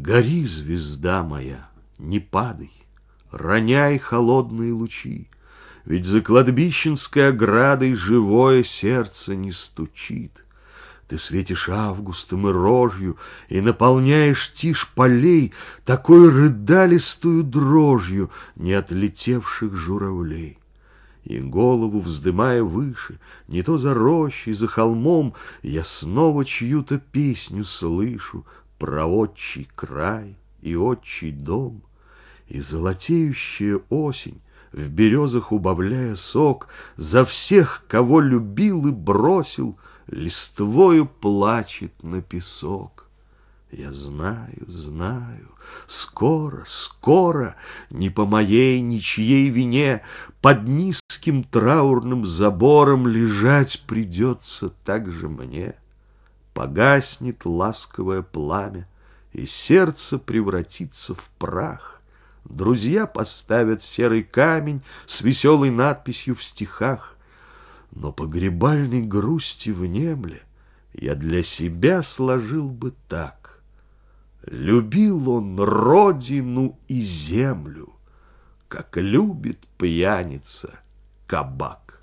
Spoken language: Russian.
Гори, звезда моя, не падай, Роняй холодные лучи, Ведь за кладбищенской оградой Живое сердце не стучит. Ты светишь августом и рожью И наполняешь тишь полей Такой рыдалистую дрожью Не отлетевших журавлей. И голову вздымая выше, Не то за рощей, за холмом, Я снова чью-то песню слышу Про отчий край и отчий дом. И золотеющая осень, В березах убавляя сок, За всех, кого любил и бросил, Листвою плачет на песок. Я знаю, знаю, скоро, скоро, Не по моей ничьей вине, Под низким траурным забором Лежать придется также мне. Погаснет ласковое пламя, И сердце превратится в прах. Друзья поставят серый камень С веселой надписью в стихах. Но погребальной грусти внемля Я для себя сложил бы так. Любил он родину и землю, Как любит пьяница кабак.